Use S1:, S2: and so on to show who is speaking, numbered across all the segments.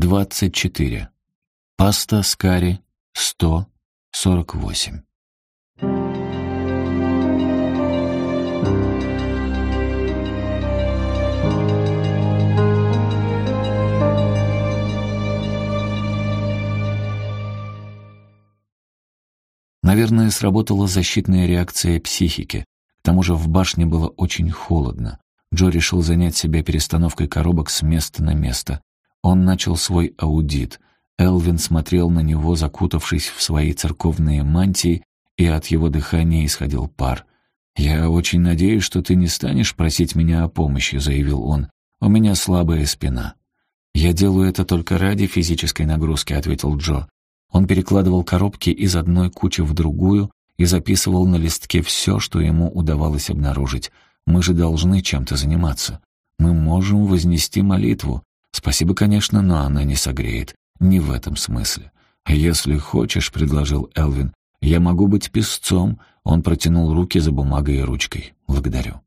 S1: 24. Паста с карри 148. Наверное, сработала защитная реакция психики. К тому же в башне было очень холодно. Джо решил занять себя перестановкой коробок с места на место. Он начал свой аудит. Элвин смотрел на него, закутавшись в свои церковные мантии, и от его дыхания исходил пар. «Я очень надеюсь, что ты не станешь просить меня о помощи», — заявил он. «У меня слабая спина». «Я делаю это только ради физической нагрузки», — ответил Джо. Он перекладывал коробки из одной кучи в другую и записывал на листке все, что ему удавалось обнаружить. «Мы же должны чем-то заниматься. Мы можем вознести молитву. Спасибо, конечно, но она не согреет. Не в этом смысле. «Если хочешь», — предложил Элвин, — «я могу быть песцом». Он протянул руки за бумагой и ручкой. «Благодарю».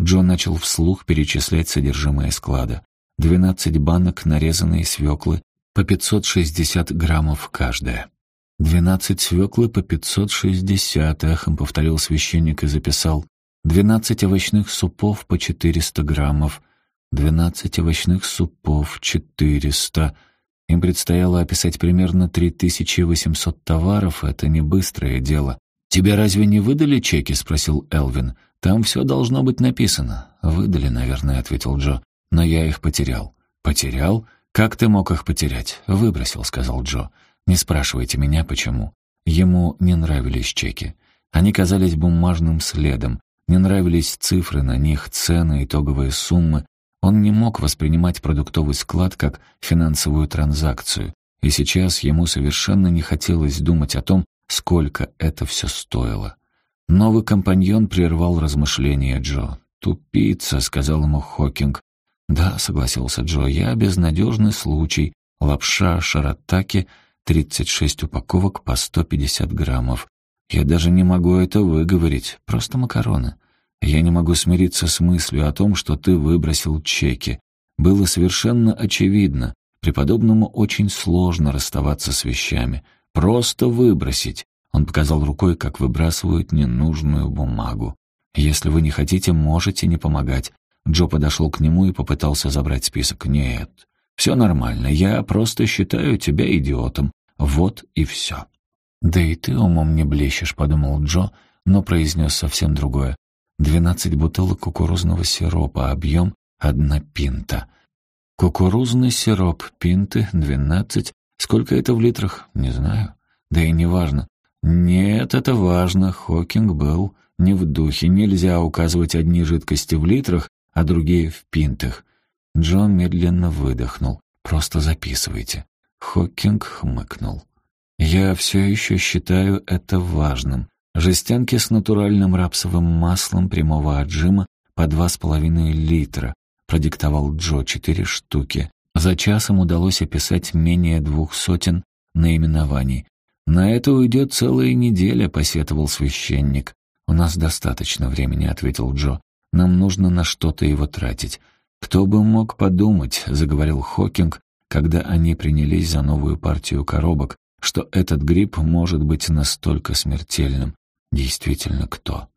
S1: Джон начал вслух перечислять содержимое склада. Двенадцать банок нарезанные свеклы, по 560 граммов каждая. «Двенадцать свеклы по 560», — эхом повторил священник и записал. «Двенадцать овощных супов по 400 граммов». Двенадцать овощных супов, четыреста. Им предстояло описать примерно три тысячи восемьсот товаров, это не быстрое дело. «Тебе разве не выдали чеки?» — спросил Элвин. «Там все должно быть написано». «Выдали, наверное», — ответил Джо. «Но я их потерял». «Потерял? Как ты мог их потерять?» «Выбросил», — сказал Джо. «Не спрашивайте меня, почему». Ему не нравились чеки. Они казались бумажным следом. Не нравились цифры на них, цены, итоговые суммы. Он не мог воспринимать продуктовый склад как финансовую транзакцию, и сейчас ему совершенно не хотелось думать о том, сколько это все стоило. Новый компаньон прервал размышления Джо. «Тупица», — сказал ему Хокинг. «Да», — согласился Джо, — «я безнадежный случай. Лапша шаратаки, 36 упаковок по 150 граммов. Я даже не могу это выговорить, просто макароны. Я не могу смириться с мыслью о том, что ты выбросил чеки. Было совершенно очевидно. Преподобному очень сложно расставаться с вещами. Просто выбросить. Он показал рукой, как выбрасывают ненужную бумагу. «Если вы не хотите, можете не помогать». Джо подошел к нему и попытался забрать список. «Нет, все нормально. Я просто считаю тебя идиотом. Вот и все». «Да и ты умом не блещешь», — подумал Джо, но произнес совсем другое. Двенадцать бутылок кукурузного сиропа, объем одна пинта. Кукурузный сироп, пинты, двенадцать. Сколько это в литрах? Не знаю. Да и не важно. Нет, это важно. Хокинг был не в духе. Нельзя указывать одни жидкости в литрах, а другие в пинтах. Джон медленно выдохнул. «Просто записывайте». Хокинг хмыкнул. «Я все еще считаю это важным. Жестянки с натуральным рапсовым маслом прямого отжима по два с половиной литра. Продиктовал Джо четыре штуки. За часом удалось описать менее двух сотен наименований. «На это уйдет целая неделя», — посетовал священник. «У нас достаточно времени», — ответил Джо. «Нам нужно на что-то его тратить». «Кто бы мог подумать», — заговорил Хокинг, когда они принялись за новую партию коробок, что этот грипп может быть настолько смертельным. Действительно, кто?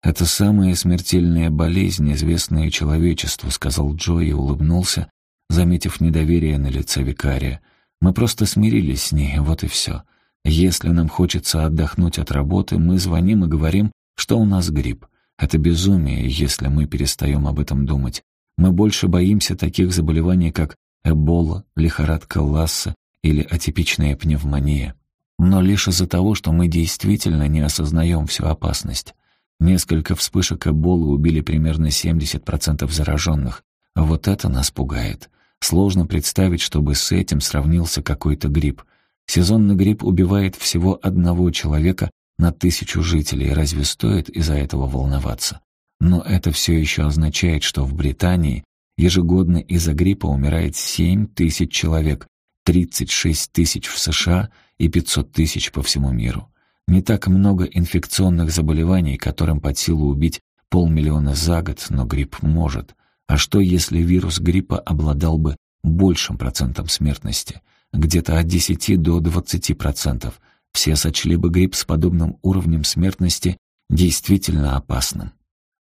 S1: «Это самая смертельная болезнь, известная человечеству», — сказал Джо и улыбнулся, заметив недоверие на лице викария. «Мы просто смирились с ней, вот и все. Если нам хочется отдохнуть от работы, мы звоним и говорим, что у нас грипп. Это безумие, если мы перестаем об этом думать. Мы больше боимся таких заболеваний, как эбола, лихорадка Ласса или атипичная пневмония но лишь из-за того, что мы действительно не осознаем всю опасность. Несколько вспышек Эболы убили примерно 70% зараженных. Вот это нас пугает. Сложно представить, чтобы с этим сравнился какой-то грипп. Сезонный грипп убивает всего одного человека на тысячу жителей. Разве стоит из-за этого волноваться? Но это все еще означает, что в Британии ежегодно из-за гриппа умирает 7 тысяч человек, 36 тысяч в США и 500 тысяч по всему миру. Не так много инфекционных заболеваний, которым под силу убить полмиллиона за год, но грипп может. А что, если вирус гриппа обладал бы большим процентом смертности, где-то от 10 до 20%. Все сочли бы грипп с подобным уровнем смертности действительно опасным.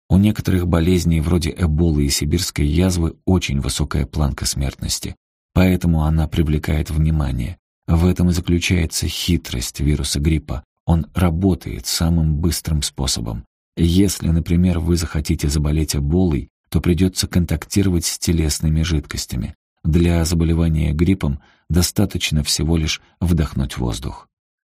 S1: У некоторых болезней, вроде эболы и сибирской язвы, очень высокая планка смертности, поэтому она привлекает внимание. В этом и заключается хитрость вируса гриппа. Он работает самым быстрым способом. Если, например, вы захотите заболеть эболой, то придется контактировать с телесными жидкостями. Для заболевания гриппом достаточно всего лишь вдохнуть воздух.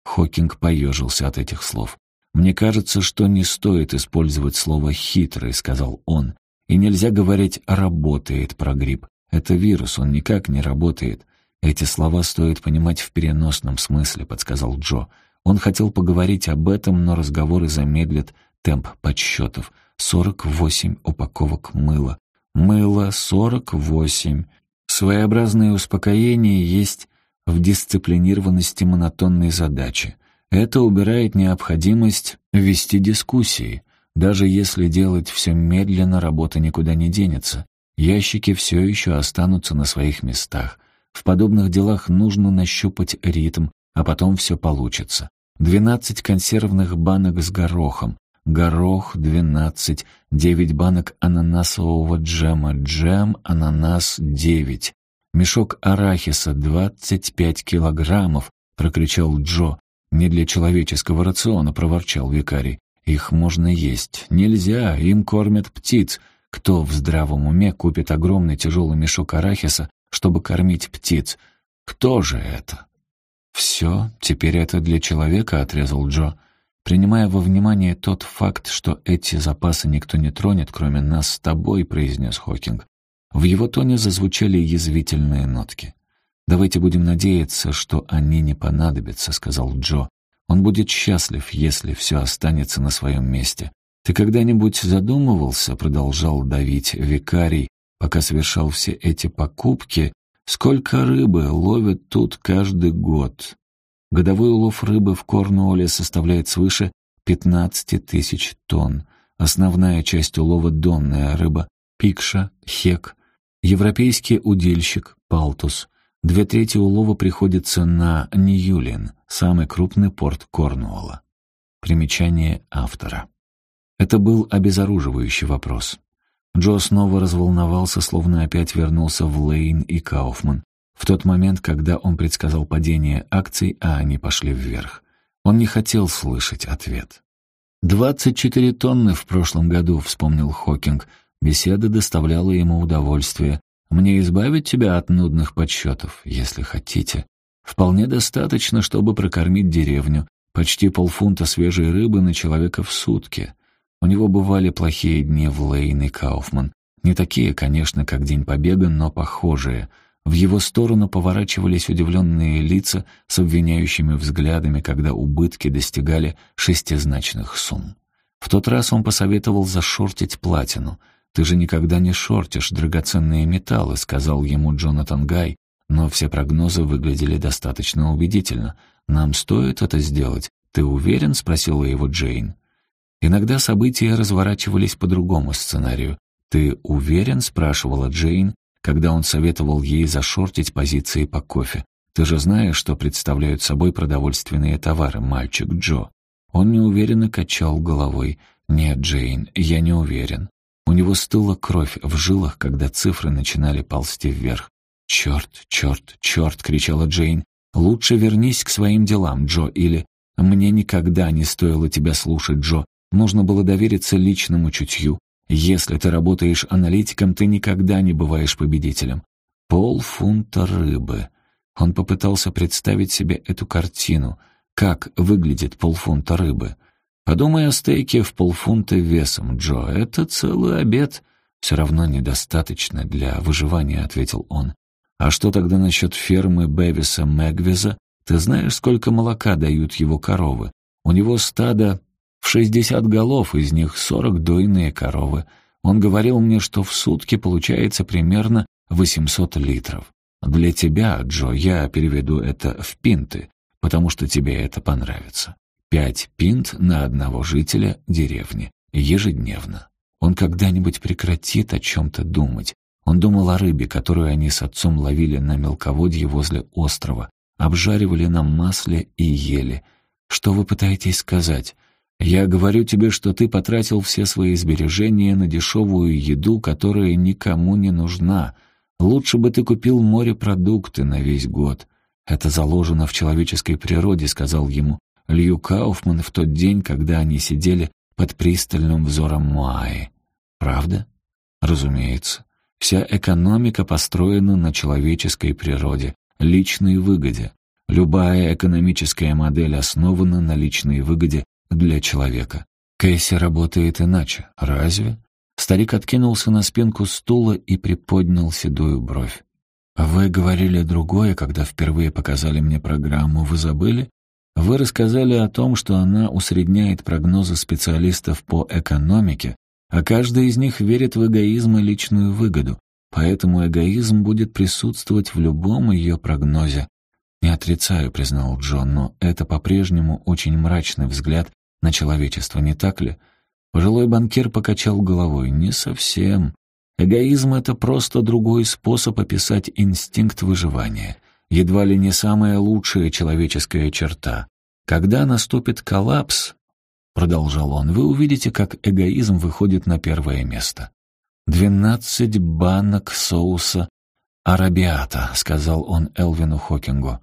S1: Хокинг поежился от этих слов. «Мне кажется, что не стоит использовать слово «хитрый», — сказал он. «И нельзя говорить «работает» про грипп. Это вирус, он никак не работает. Эти слова стоит понимать в переносном смысле», — подсказал Джо. Он хотел поговорить об этом, но разговоры замедлят темп подсчетов. Сорок восемь упаковок мыла. Мыло сорок восемь. Своеобразное успокоение есть в дисциплинированности монотонной задачи. Это убирает необходимость вести дискуссии. Даже если делать все медленно, работа никуда не денется. Ящики все еще останутся на своих местах. В подобных делах нужно нащупать ритм, а потом все получится. Двенадцать консервных банок с горохом. Горох двенадцать, девять банок ананасового джема, джем, ананас девять. Мешок арахиса двадцать пять килограммов, прокричал Джо. «Не для человеческого рациона», — проворчал викарий. «Их можно есть. Нельзя, им кормят птиц. Кто в здравом уме купит огромный тяжелый мешок арахиса, чтобы кормить птиц? Кто же это?» «Все, теперь это для человека», — отрезал Джо. «Принимая во внимание тот факт, что эти запасы никто не тронет, кроме нас с тобой», — произнес Хокинг. В его тоне зазвучали язвительные нотки. «Давайте будем надеяться, что они не понадобятся», — сказал Джо. «Он будет счастлив, если все останется на своем месте». «Ты когда-нибудь задумывался?» — продолжал давить викарий, пока совершал все эти покупки. «Сколько рыбы ловят тут каждый год?» Годовой улов рыбы в Корнуолле составляет свыше 15 тысяч тонн. Основная часть улова — донная рыба, пикша, хек, европейский удильщик, палтус. Две трети улова приходится на Ньюлин, самый крупный порт Корнуолла. Примечание автора. Это был обезоруживающий вопрос. Джо снова разволновался, словно опять вернулся в Лейн и Кауфман. В тот момент, когда он предсказал падение акций, а они пошли вверх. Он не хотел слышать ответ. «Двадцать четыре тонны в прошлом году», — вспомнил Хокинг. Беседа доставляла ему удовольствие. Мне избавить тебя от нудных подсчетов, если хотите. Вполне достаточно, чтобы прокормить деревню. Почти полфунта свежей рыбы на человека в сутки. У него бывали плохие дни в Лейн и Кауфман. Не такие, конечно, как День Победы, но похожие. В его сторону поворачивались удивленные лица с обвиняющими взглядами, когда убытки достигали шестизначных сумм. В тот раз он посоветовал зашортить платину — «Ты же никогда не шортишь драгоценные металлы», — сказал ему Джонатан Гай, но все прогнозы выглядели достаточно убедительно. «Нам стоит это сделать? Ты уверен?» — спросила его Джейн. Иногда события разворачивались по другому сценарию. «Ты уверен?» — спрашивала Джейн, когда он советовал ей зашортить позиции по кофе. «Ты же знаешь, что представляют собой продовольственные товары, мальчик Джо». Он неуверенно качал головой. «Нет, Джейн, я не уверен. У него стыла кровь в жилах, когда цифры начинали ползти вверх. «Черт, черт, черт!» — кричала Джейн. «Лучше вернись к своим делам, Джо, или...» «Мне никогда не стоило тебя слушать, Джо. Нужно было довериться личному чутью. Если ты работаешь аналитиком, ты никогда не бываешь победителем. Полфунта рыбы». Он попытался представить себе эту картину. Как выглядит полфунта рыбы? Подумай о стейке в полфунта весом, Джо. Это целый обед. Все равно недостаточно для выживания, ответил он. А что тогда насчет фермы Бевиса Мэгвиза? Ты знаешь, сколько молока дают его коровы? У него стадо в шестьдесят голов, из них сорок дойные коровы. Он говорил мне, что в сутки получается примерно восемьсот литров. Для тебя, Джо, я переведу это в пинты, потому что тебе это понравится. Пять пинт на одного жителя деревни. Ежедневно. Он когда-нибудь прекратит о чем-то думать. Он думал о рыбе, которую они с отцом ловили на мелководье возле острова, обжаривали на масле и ели. Что вы пытаетесь сказать? Я говорю тебе, что ты потратил все свои сбережения на дешевую еду, которая никому не нужна. Лучше бы ты купил морепродукты на весь год. Это заложено в человеческой природе, сказал ему Лью Кауфман в тот день, когда они сидели под пристальным взором Муаи. Правда? Разумеется. Вся экономика построена на человеческой природе, личной выгоде. Любая экономическая модель основана на личной выгоде для человека. Кэсси работает иначе. Разве? Старик откинулся на спинку стула и приподнял седую бровь. «Вы говорили другое, когда впервые показали мне программу. Вы забыли? Вы рассказали о том, что она усредняет прогнозы специалистов по экономике а каждый из них верит в эгоизм и личную выгоду, поэтому эгоизм будет присутствовать в любом ее прогнозе. «Не отрицаю», — признал Джон, «но это по-прежнему очень мрачный взгляд на человечество, не так ли?» Пожилой банкир покачал головой. «Не совсем. Эгоизм — это просто другой способ описать инстинкт выживания. Едва ли не самая лучшая человеческая черта. Когда наступит коллапс, — продолжал он, — вы увидите, как эгоизм выходит на первое место. «Двенадцать банок соуса арабиата», — сказал он Элвину Хокингу.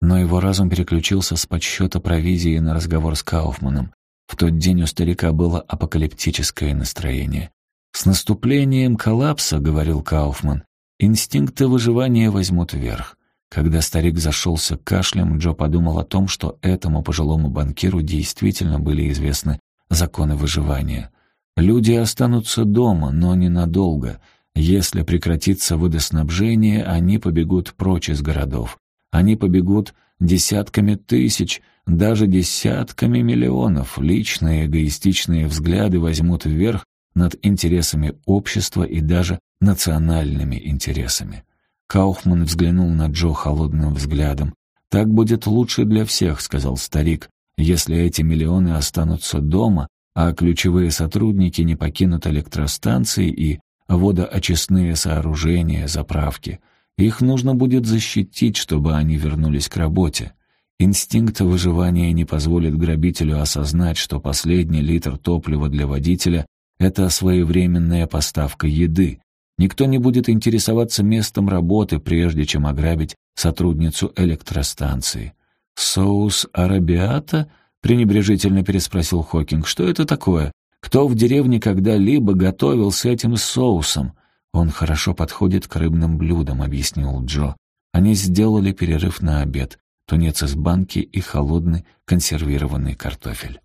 S1: Но его разум переключился с подсчета провизии на разговор с Кауфманом. В тот день у старика было апокалиптическое настроение. «С наступлением коллапса, — говорил Кауфман, — инстинкты выживания возьмут верх. Когда старик зашелся кашлем, Джо подумал о том, что этому пожилому банкиру действительно были известны законы выживания. Люди останутся дома, но ненадолго. Если прекратится водоснабжение, они побегут прочь из городов. Они побегут десятками тысяч, даже десятками миллионов. Личные эгоистичные взгляды возьмут вверх над интересами общества и даже национальными интересами. Кауфман взглянул на Джо холодным взглядом. «Так будет лучше для всех», — сказал старик, «если эти миллионы останутся дома, а ключевые сотрудники не покинут электростанции и водоочистные сооружения, заправки. Их нужно будет защитить, чтобы они вернулись к работе. Инстинкт выживания не позволит грабителю осознать, что последний литр топлива для водителя — это своевременная поставка еды, Никто не будет интересоваться местом работы, прежде чем ограбить сотрудницу электростанции. «Соус арабиата?» — пренебрежительно переспросил Хокинг. «Что это такое? Кто в деревне когда-либо готовил с этим соусом?» «Он хорошо подходит к рыбным блюдам», — объяснил Джо. Они сделали перерыв на обед, тунец из банки и холодный консервированный картофель.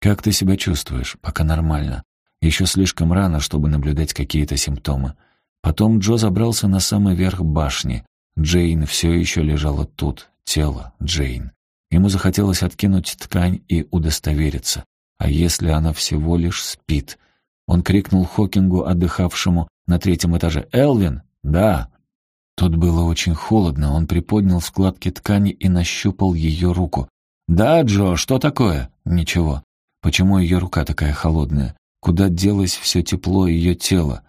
S1: «Как ты себя чувствуешь? Пока нормально. Еще слишком рано, чтобы наблюдать какие-то симптомы. Потом Джо забрался на самый верх башни. Джейн все еще лежала тут, тело Джейн. Ему захотелось откинуть ткань и удостовериться. А если она всего лишь спит? Он крикнул Хокингу, отдыхавшему на третьем этаже. «Элвин!» «Да!» Тут было очень холодно, он приподнял складки ткани и нащупал ее руку. «Да, Джо, что такое?» «Ничего. Почему ее рука такая холодная? Куда делось все тепло ее тела?»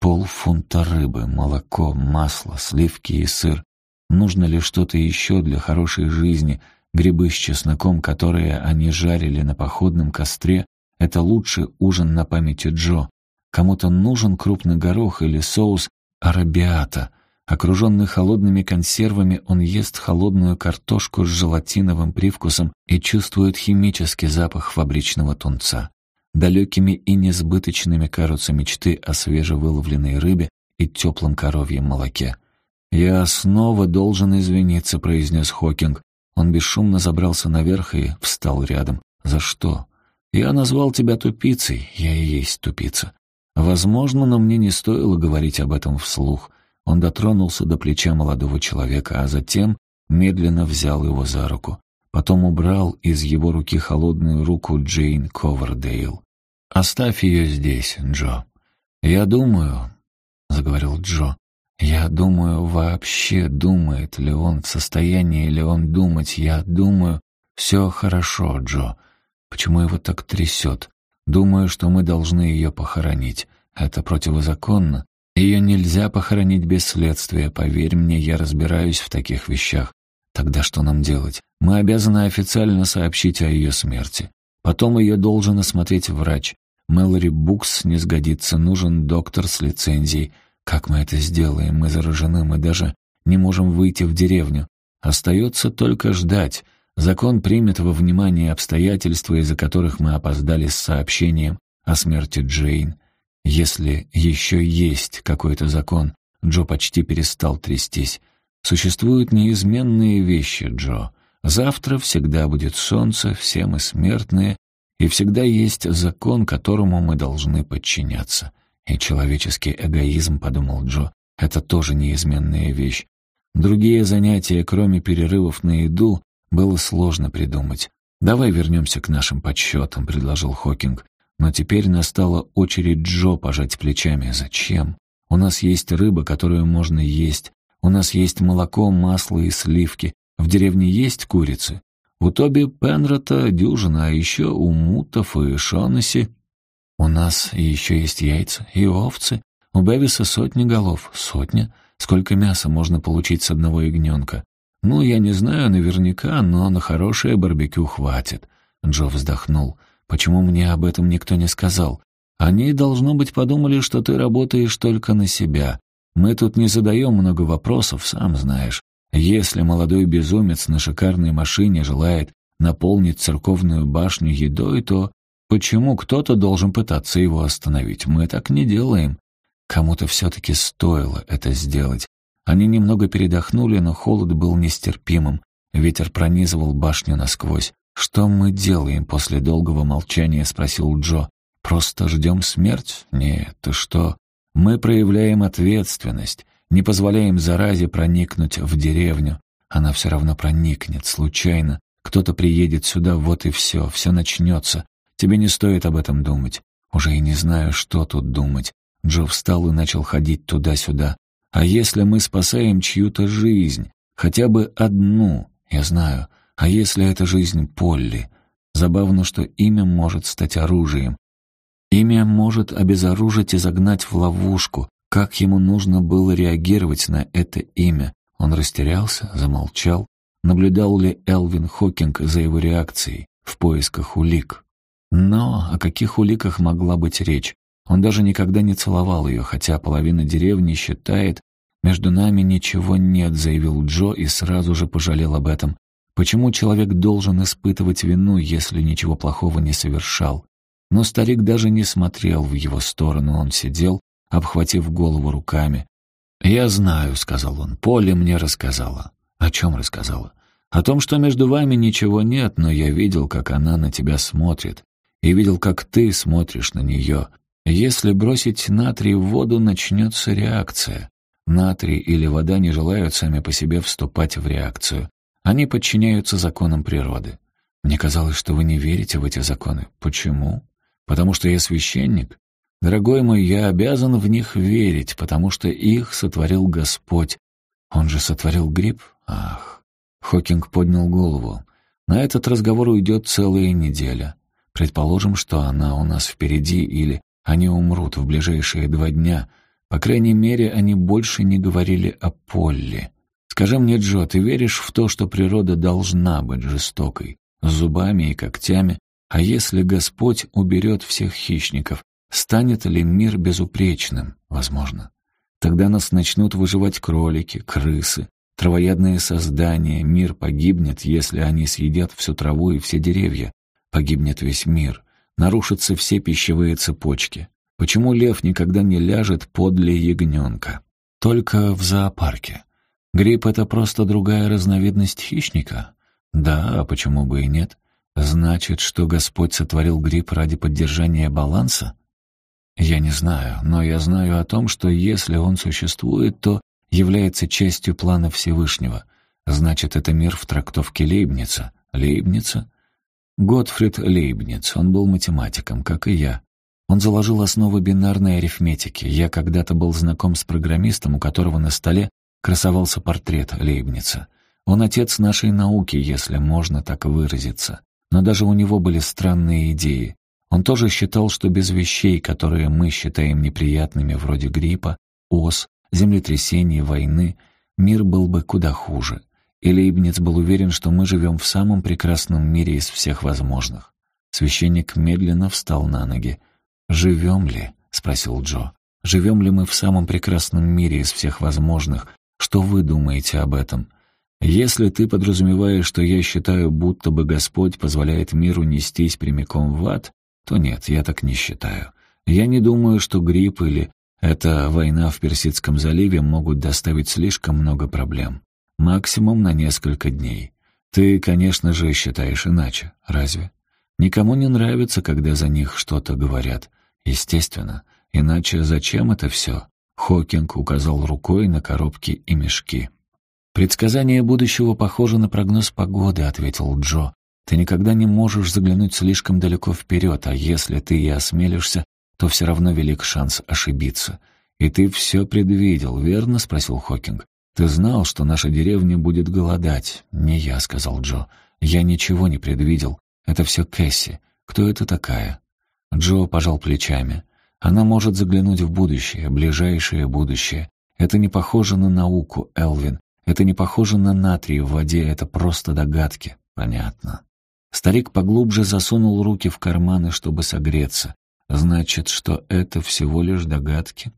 S1: Полфунта рыбы, молоко, масло, сливки и сыр. Нужно ли что-то еще для хорошей жизни? Грибы с чесноком, которые они жарили на походном костре, это лучший ужин на памяти Джо. Кому-то нужен крупный горох или соус арабиата. Окруженный холодными консервами, он ест холодную картошку с желатиновым привкусом и чувствует химический запах фабричного тунца. Далекими и несбыточными кажутся мечты о свежевыловленной рыбе и теплом коровьем молоке. «Я снова должен извиниться», — произнес Хокинг. Он бесшумно забрался наверх и встал рядом. «За что?» «Я назвал тебя тупицей. Я и есть тупица. Возможно, но мне не стоило говорить об этом вслух». Он дотронулся до плеча молодого человека, а затем медленно взял его за руку. Потом убрал из его руки холодную руку Джейн Ковердейл. «Оставь ее здесь, Джо. Я думаю...» — заговорил Джо. «Я думаю, вообще думает ли он, в состоянии ли он думать. Я думаю, все хорошо, Джо. Почему его так трясет? Думаю, что мы должны ее похоронить. Это противозаконно. Ее нельзя похоронить без следствия, поверь мне, я разбираюсь в таких вещах. Тогда что нам делать? Мы обязаны официально сообщить о ее смерти. Потом ее должен осмотреть врач. Мэлори Букс не сгодится, нужен доктор с лицензией. Как мы это сделаем? Мы заражены, мы даже не можем выйти в деревню. Остается только ждать. Закон примет во внимание обстоятельства, из-за которых мы опоздали с сообщением о смерти Джейн. Если еще есть какой-то закон, Джо почти перестал трястись. Существуют неизменные вещи, Джо. Завтра всегда будет солнце, все мы смертные, и всегда есть закон, которому мы должны подчиняться. И человеческий эгоизм, подумал Джо, это тоже неизменная вещь. Другие занятия, кроме перерывов на еду, было сложно придумать. «Давай вернемся к нашим подсчетам», — предложил Хокинг. Но теперь настала очередь Джо пожать плечами. «Зачем? У нас есть рыба, которую можно есть. У нас есть молоко, масло и сливки. В деревне есть курицы. У Тоби Пенрота дюжина, а еще у Мутов и Шонесси. У нас еще есть яйца и овцы. У Бевиса сотни голов. Сотня? Сколько мяса можно получить с одного ягненка? Ну, я не знаю наверняка, но на хорошее барбекю хватит. Джо вздохнул. Почему мне об этом никто не сказал? Они, должно быть, подумали, что ты работаешь только на себя. Мы тут не задаем много вопросов, сам знаешь. Если молодой безумец на шикарной машине желает наполнить церковную башню едой, то почему кто-то должен пытаться его остановить? Мы так не делаем. Кому-то все-таки стоило это сделать. Они немного передохнули, но холод был нестерпимым. Ветер пронизывал башню насквозь. «Что мы делаем после долгого молчания?» — спросил Джо. «Просто ждем смерть? Нет, ты что? Мы проявляем ответственность. Не позволяем заразе проникнуть в деревню. Она все равно проникнет, случайно. Кто-то приедет сюда, вот и все, все начнется. Тебе не стоит об этом думать. Уже и не знаю, что тут думать. Джо встал и начал ходить туда-сюда. А если мы спасаем чью-то жизнь, хотя бы одну, я знаю, а если это жизнь Полли? Забавно, что имя может стать оружием. Имя может обезоружить и загнать в ловушку, как ему нужно было реагировать на это имя? Он растерялся, замолчал. Наблюдал ли Элвин Хокинг за его реакцией в поисках улик? Но о каких уликах могла быть речь? Он даже никогда не целовал ее, хотя половина деревни считает, «Между нами ничего нет», — заявил Джо и сразу же пожалел об этом. Почему человек должен испытывать вину, если ничего плохого не совершал? Но старик даже не смотрел в его сторону, он сидел, обхватив голову руками. «Я знаю», — сказал он, — «Поле мне рассказала». «О чем рассказала?» «О том, что между вами ничего нет, но я видел, как она на тебя смотрит, и видел, как ты смотришь на нее. Если бросить натрий в воду, начнется реакция. Натрий или вода не желают сами по себе вступать в реакцию. Они подчиняются законам природы. Мне казалось, что вы не верите в эти законы. Почему? Потому что я священник? Дорогой мой, я обязан в них верить, потому что их сотворил Господь. Он же сотворил гриб? Ах. Хокинг поднял голову. На этот разговор уйдет целая неделя. Предположим, что она у нас впереди, или они умрут в ближайшие два дня. По крайней мере, они больше не говорили о Полли. Скажи мне, Джо, ты веришь в то, что природа должна быть жестокой, с зубами и когтями, а если Господь уберет всех хищников, Станет ли мир безупречным? Возможно. Тогда нас начнут выживать кролики, крысы, травоядные создания. Мир погибнет, если они съедят всю траву и все деревья. Погибнет весь мир. Нарушатся все пищевые цепочки. Почему лев никогда не ляжет подле ягненка? Только в зоопарке. Гриб — это просто другая разновидность хищника? Да, а почему бы и нет? Значит, что Господь сотворил гриб ради поддержания баланса? Я не знаю, но я знаю о том, что если он существует, то является частью плана Всевышнего. Значит, это мир в трактовке Лейбница. Лейбница? Готфрид Лейбниц. Он был математиком, как и я. Он заложил основы бинарной арифметики. Я когда-то был знаком с программистом, у которого на столе красовался портрет Лейбница. Он отец нашей науки, если можно так выразиться. Но даже у него были странные идеи. Он тоже считал, что без вещей, которые мы считаем неприятными, вроде гриппа, ос, землетрясений, войны, мир был бы куда хуже. И Лейбниц был уверен, что мы живем в самом прекрасном мире из всех возможных. Священник медленно встал на ноги. «Живем ли?» — спросил Джо. «Живем ли мы в самом прекрасном мире из всех возможных? Что вы думаете об этом?» «Если ты подразумеваешь, что я считаю, будто бы Господь позволяет миру нестись прямиком в ад, то нет, я так не считаю. Я не думаю, что грипп или эта война в Персидском заливе могут доставить слишком много проблем. Максимум на несколько дней. Ты, конечно же, считаешь иначе, разве? Никому не нравится, когда за них что-то говорят. Естественно. Иначе зачем это все? Хокинг указал рукой на коробки и мешки. «Предсказание будущего похоже на прогноз погоды», — ответил Джо. «Ты никогда не можешь заглянуть слишком далеко вперед, а если ты и осмелишься, то все равно велик шанс ошибиться. И ты все предвидел, верно?» — спросил Хокинг. «Ты знал, что наша деревня будет голодать?» «Не я», — сказал Джо. «Я ничего не предвидел. Это все Кэсси. Кто это такая?» Джо пожал плечами. «Она может заглянуть в будущее, ближайшее будущее. Это не похоже на науку, Элвин. Это не похоже на натрий в воде, это просто догадки. Понятно». Старик поглубже засунул руки в карманы, чтобы согреться. Значит, что это всего лишь догадки?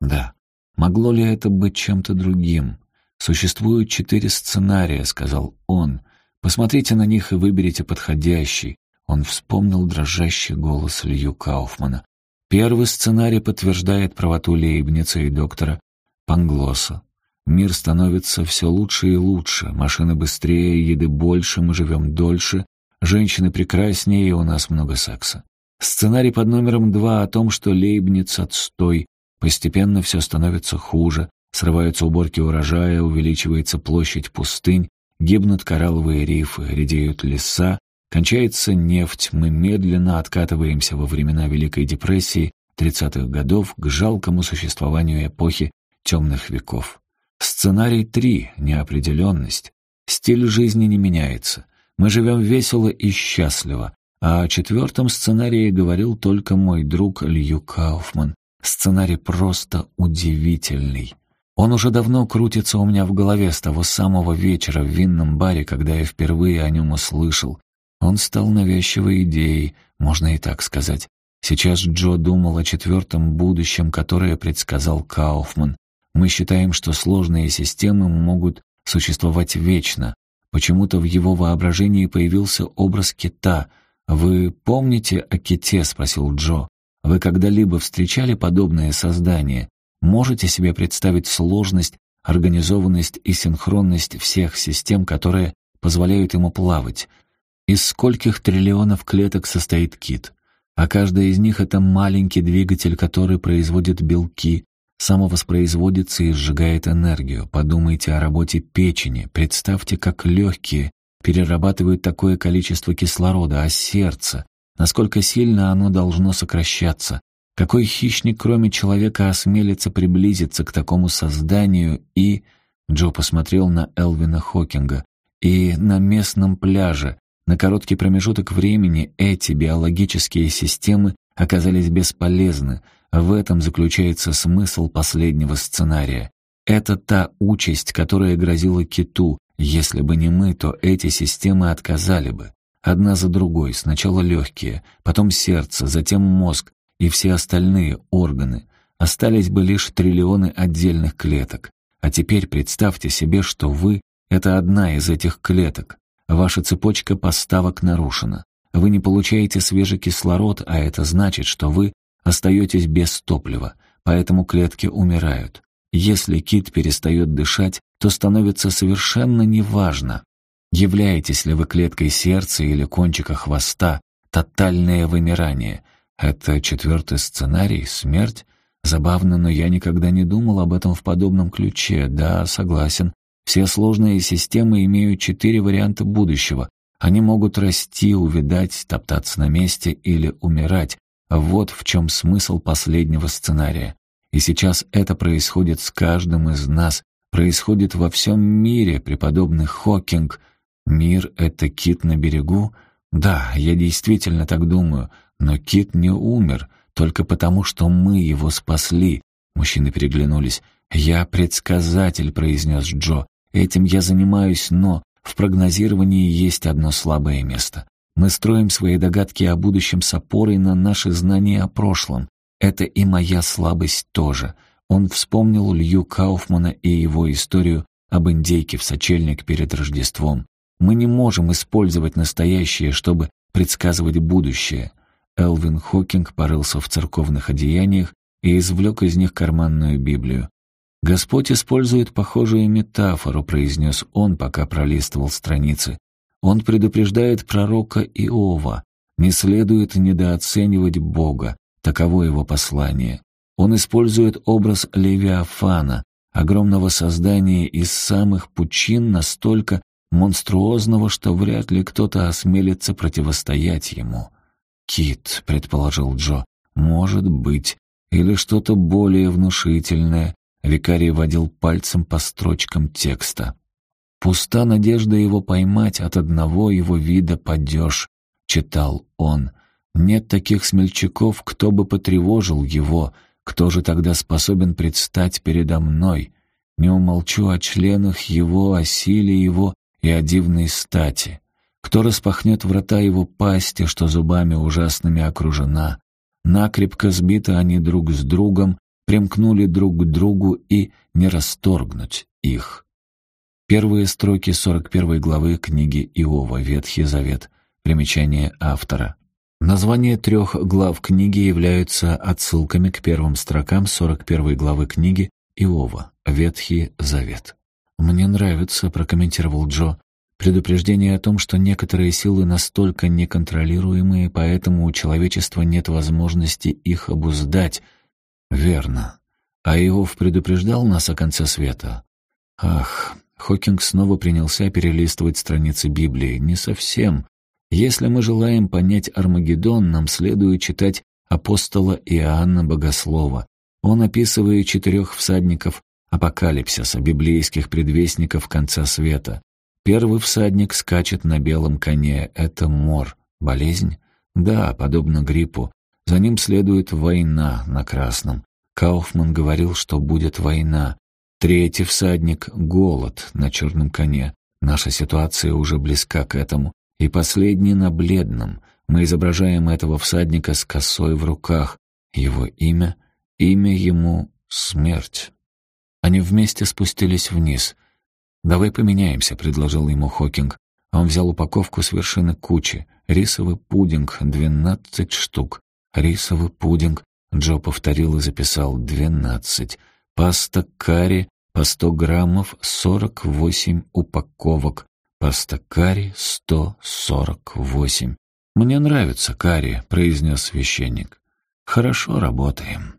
S1: Да. Могло ли это быть чем-то другим? Существуют четыре сценария, сказал он. Посмотрите на них и выберите подходящий. Он вспомнил дрожащий голос Лью Кауфмана. Первый сценарий подтверждает правоту Лейбница и доктора Панглоса. Мир становится все лучше и лучше, машины быстрее, еды больше, мы живем дольше, женщины прекраснее, и у нас много секса. Сценарий под номером два о том, что Лейбниц отстой, постепенно все становится хуже, срываются уборки урожая, увеличивается площадь пустынь, гибнут коралловые рифы, редеют леса, кончается нефть, мы медленно откатываемся во времена Великой депрессии 30-х годов к жалкому существованию эпохи темных веков. Сценарий три Неопределенность. Стиль жизни не меняется. Мы живем весело и счастливо, а о четвертом сценарии говорил только мой друг Лью Кауфман. Сценарий просто удивительный. Он уже давно крутится у меня в голове с того самого вечера в винном баре, когда я впервые о нем услышал. Он стал навязчивой идеей, можно и так сказать. Сейчас Джо думал о четвертом будущем, которое предсказал Кауфман. Мы считаем, что сложные системы могут существовать вечно. Почему-то в его воображении появился образ кита — «Вы помните о ките?» — спросил Джо. «Вы когда-либо встречали подобное создание? Можете себе представить сложность, организованность и синхронность всех систем, которые позволяют ему плавать? Из скольких триллионов клеток состоит кит? А каждая из них — это маленький двигатель, который производит белки, самовоспроизводится и сжигает энергию. Подумайте о работе печени, представьте, как легкие, перерабатывают такое количество кислорода, а сердце, насколько сильно оно должно сокращаться. Какой хищник, кроме человека, осмелится приблизиться к такому созданию и... Джо посмотрел на Элвина Хокинга. И на местном пляже, на короткий промежуток времени, эти биологические системы оказались бесполезны. В этом заключается смысл последнего сценария. Это та участь, которая грозила киту, если бы не мы, то эти системы отказали бы. Одна за другой, сначала легкие, потом сердце, затем мозг и все остальные органы. Остались бы лишь триллионы отдельных клеток. А теперь представьте себе, что вы — это одна из этих клеток. Ваша цепочка поставок нарушена. Вы не получаете свежий кислород, а это значит, что вы остаетесь без топлива, поэтому клетки умирают. Если кит перестает дышать, то становится совершенно неважно, являетесь ли вы клеткой сердца или кончика хвоста, тотальное вымирание. Это четвертый сценарий, смерть? Забавно, но я никогда не думал об этом в подобном ключе. Да, согласен. Все сложные системы имеют четыре варианта будущего. Они могут расти, увядать, топтаться на месте или умирать. Вот в чем смысл последнего сценария. И сейчас это происходит с каждым из нас, происходит во всем мире, преподобный Хокинг. Мир — это кит на берегу? Да, я действительно так думаю, но кит не умер, только потому, что мы его спасли. Мужчины переглянулись. «Я предсказатель», — произнес Джо. «Этим я занимаюсь, но в прогнозировании есть одно слабое место. Мы строим свои догадки о будущем с опорой на наши знания о прошлом. Это и моя слабость тоже». Он вспомнил Лью Кауфмана и его историю об индейке в сочельник перед Рождеством. Мы не можем использовать настоящее, чтобы предсказывать будущее. Элвин Хокинг порылся в церковных одеяниях и извлек из них карманную Библию. «Господь использует похожую метафору», — произнес он, пока пролистывал страницы. «Он предупреждает пророка Иова. Не следует недооценивать Бога. Таково его послание. Он использует образ Левиафана, огромного создания из самых пучин настолько монструозного, что вряд ли кто-то осмелится противостоять ему. «Кит», — предположил Джо, — «может быть, или что-то более внушительное». Викарий водил пальцем по строчкам текста. «Пуста надежда его поймать, от одного его вида падеж», — читал он. «Нет таких смельчаков, кто бы потревожил его, кто же тогда способен предстать передо мной? Не умолчу о членах его, о силе его и о дивной стати. Кто распахнет врата его пасти, что зубами ужасными окружена? Накрепко сбиты они друг с другом, примкнули друг к другу и не расторгнуть их. Первые строки 41 главы книги Иова, Ветхий Завет. Примечание автора. Названия трех глав книги являются отсылками к первым строкам 41 главы книги Иова, Ветхий Завет. «Мне нравится», — прокомментировал Джо, предупреждение о том, что некоторые силы настолько неконтролируемые, поэтому у человечества нет возможности их обуздать. Верно. А Иов предупреждал нас о конце света. Ах, Хокинг снова принялся перелистывать страницы Библии. Не совсем. Если мы желаем понять Армагеддон, нам следует читать апостола Иоанна Богослова. Он описывает четырех всадников апокалипсиса, библейских предвестников конца света. Первый всадник скачет на белом коне. Это мор. Болезнь? Да, подобно гриппу. За ним следует война на красном. Кауфман говорил, что будет война. Третий всадник — голод на черном коне. Наша ситуация уже близка к этому и последний на бледном. Мы изображаем этого всадника с косой в руках. Его имя? Имя ему — смерть. Они вместе спустились вниз. «Давай поменяемся», — предложил ему Хокинг. Он взял упаковку с вершины кучи. Рисовый пудинг — двенадцать штук. Рисовый пудинг. Джо повторил и записал «двенадцать». Паста карри по сто граммов, сорок восемь упаковок. Паста карри 148. «Мне нравится карри», — произнес священник. «Хорошо работаем».